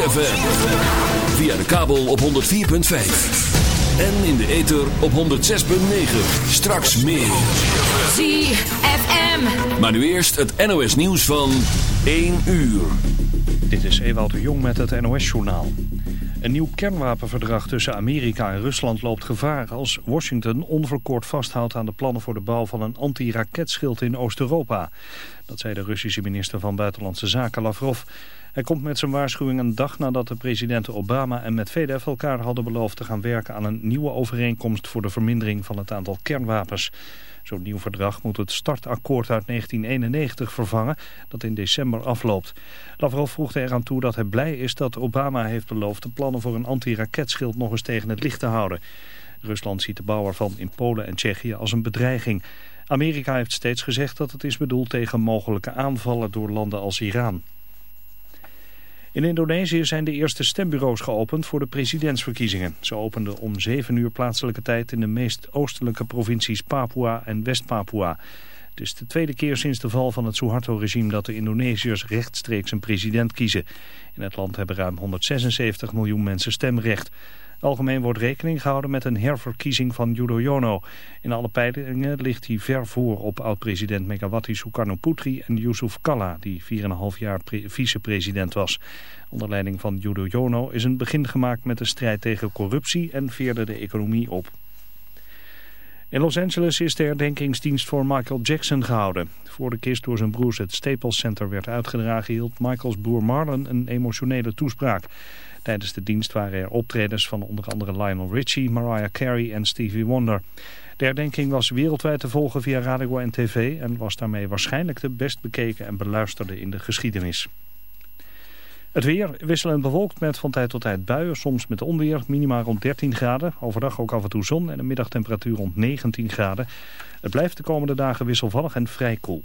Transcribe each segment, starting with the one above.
ZFM. Via de kabel op 104.5. En in de ether op 106.9. Straks meer. ZFM. Maar nu eerst het NOS nieuws van 1 uur. Dit is Ewout de Jong met het NOS-journaal. Een nieuw kernwapenverdrag tussen Amerika en Rusland loopt gevaar... als Washington onverkort vasthoudt aan de plannen voor de bouw van een anti-raketschild in Oost-Europa. Dat zei de Russische minister van Buitenlandse Zaken Lavrov. Hij komt met zijn waarschuwing een dag nadat de presidenten Obama en Medvedev elkaar hadden beloofd te gaan werken aan een nieuwe overeenkomst voor de vermindering van het aantal kernwapens. Zo'n nieuw verdrag moet het startakkoord uit 1991 vervangen dat in december afloopt. Lavrov voegde eraan toe dat hij blij is dat Obama heeft beloofd de plannen voor een anti-raketschild nog eens tegen het licht te houden. Rusland ziet de bouw ervan in Polen en Tsjechië als een bedreiging. Amerika heeft steeds gezegd dat het is bedoeld tegen mogelijke aanvallen door landen als Iran. In Indonesië zijn de eerste stembureaus geopend voor de presidentsverkiezingen. Ze openden om 7 uur plaatselijke tijd in de meest oostelijke provincies Papua en West-Papua. Het is de tweede keer sinds de val van het Suharto-regime dat de Indonesiërs rechtstreeks een president kiezen. In het land hebben ruim 176 miljoen mensen stemrecht. Algemeen wordt rekening gehouden met een herverkiezing van Yudhoyono. In alle peilingen ligt hij ver voor op oud-president Megawati Sukarno-Putri en Yusuf Kalla, die 4,5 jaar vicepresident was. Onder leiding van Yudhoyono is een begin gemaakt met de strijd tegen corruptie en veerde de economie op. In Los Angeles is de herdenkingsdienst voor Michael Jackson gehouden. Voor de kist door zijn broers het Staples Center werd uitgedragen... hield Michaels broer Marlon een emotionele toespraak. Tijdens de dienst waren er optredens van onder andere Lionel Richie, Mariah Carey en Stevie Wonder. De herdenking was wereldwijd te volgen via radio en tv... en was daarmee waarschijnlijk de best bekeken en beluisterde in de geschiedenis. Het weer wisselend bewolkt met van tijd tot tijd buien, soms met onweer, minimaal rond 13 graden. Overdag ook af en toe zon en een middagtemperatuur rond 19 graden. Het blijft de komende dagen wisselvallig en vrij koel.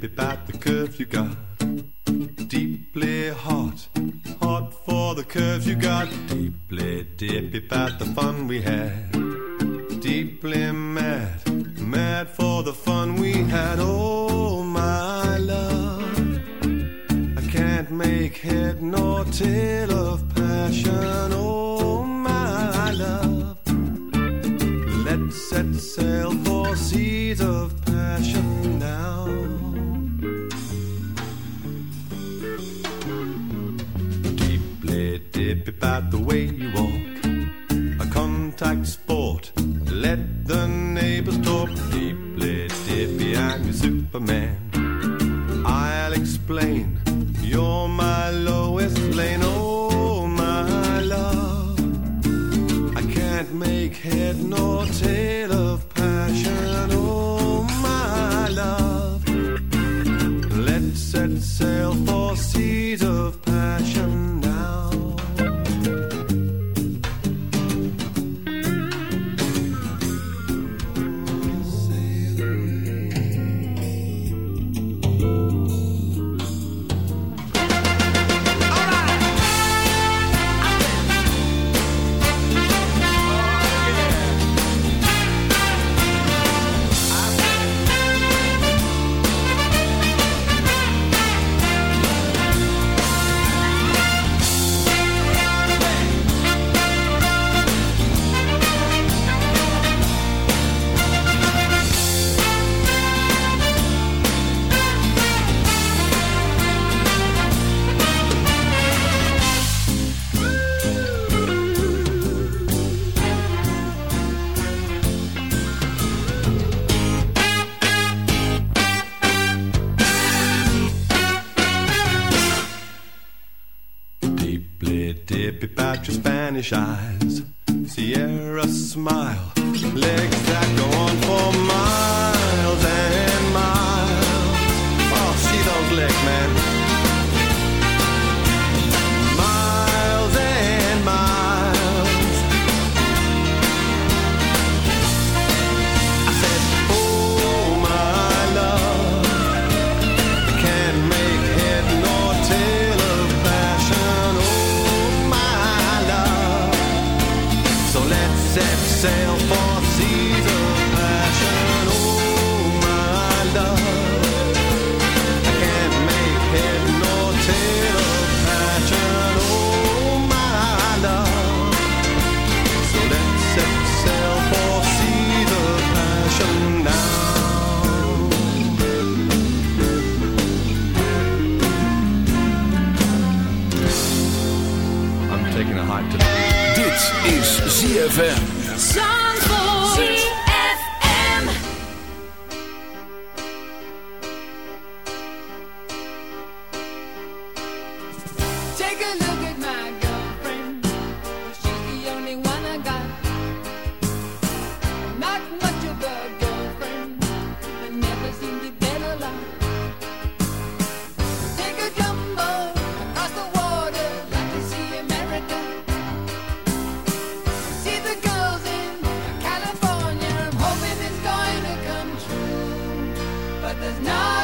babe, about the curves you got. Deeply hot, hot for the curves you got. Deeply dippy, about the fun we had. Spanish eyes, Sierra smile, Leg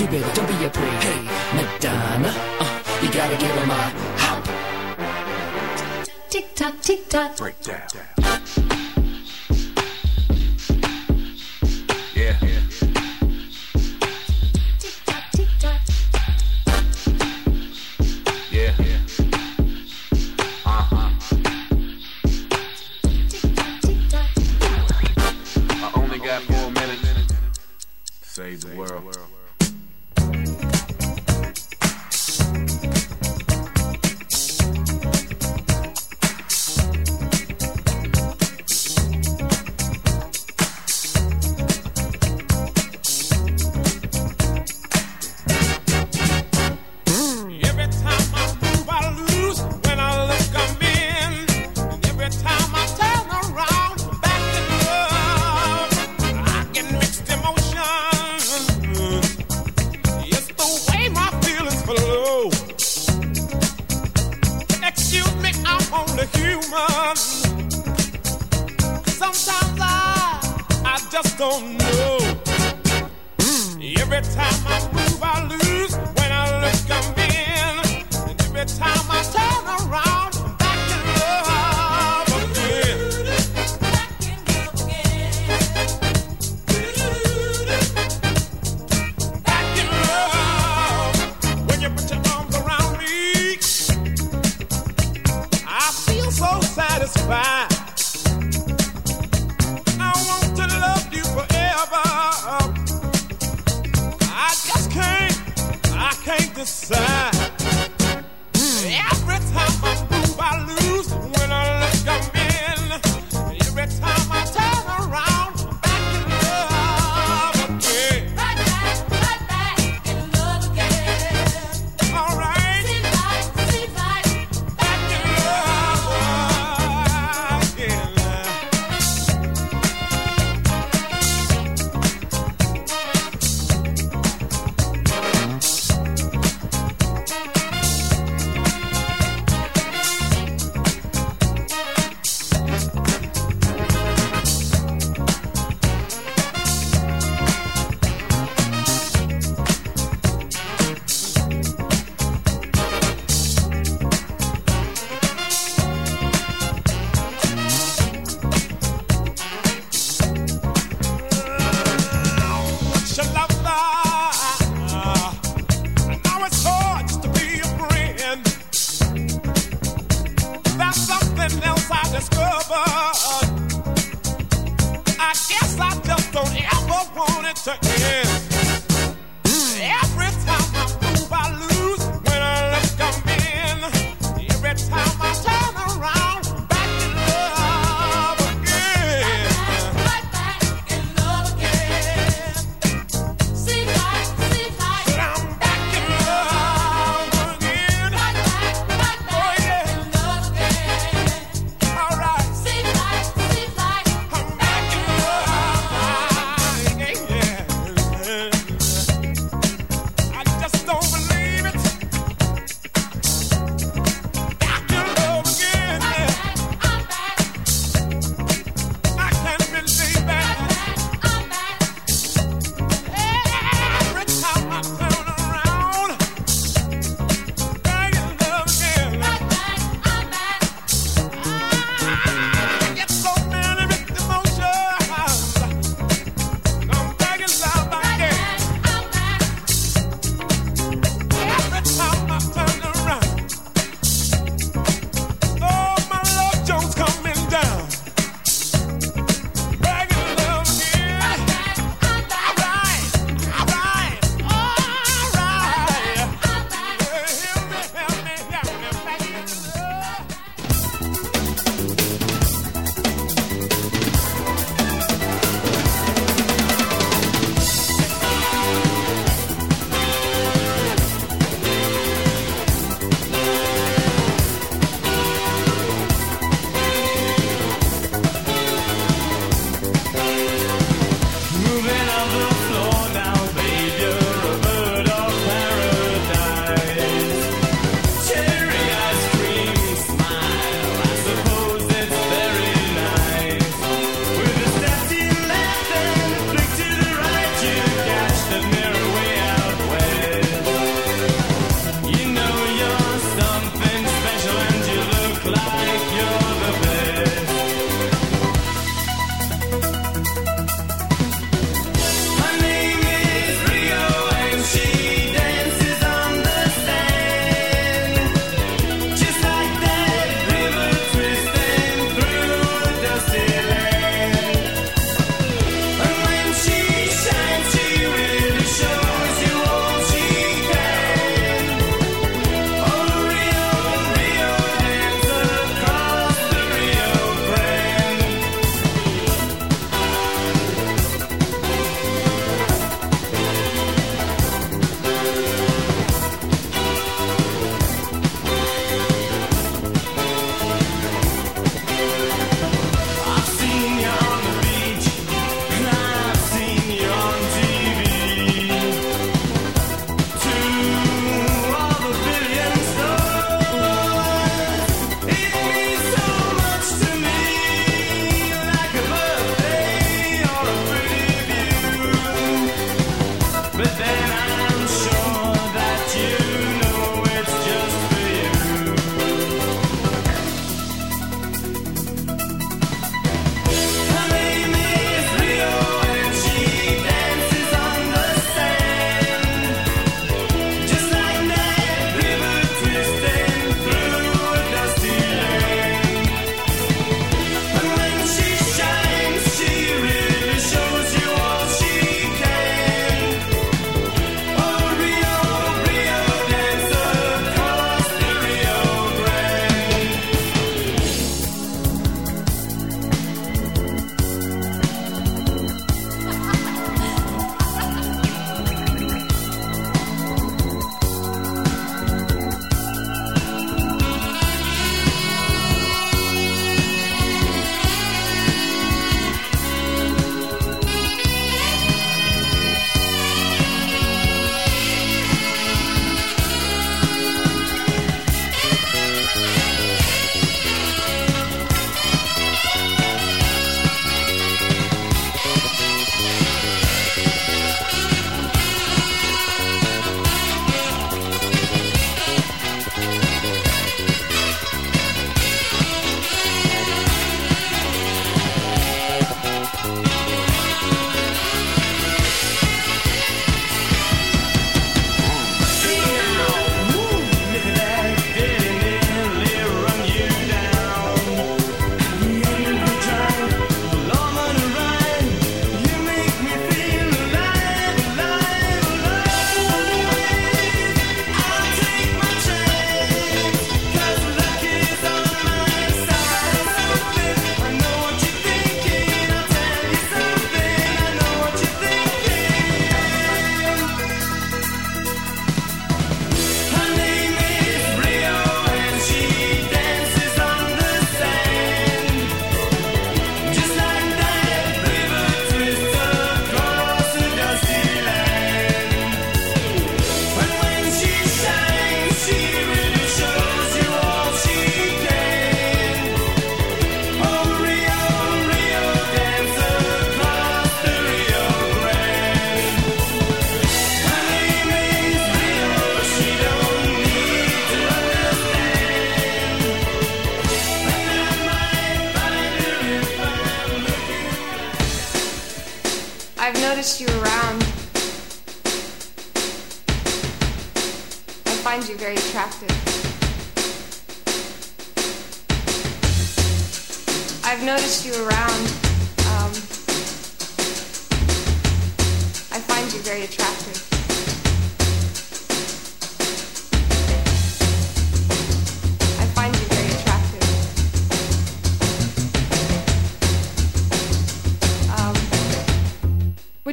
Cupid, don't be a prick. Hey, Madonna, uh, you gotta give her my hop. Tick tock, tick tock. Break down.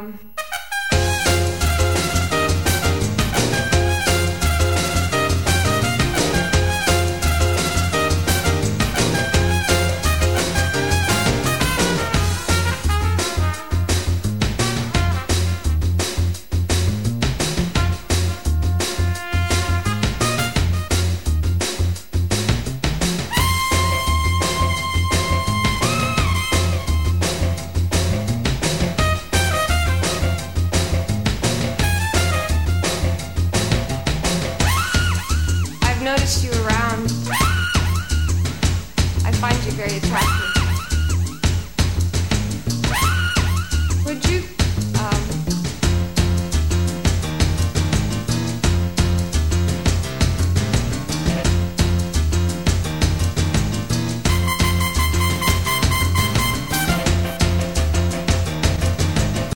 Um,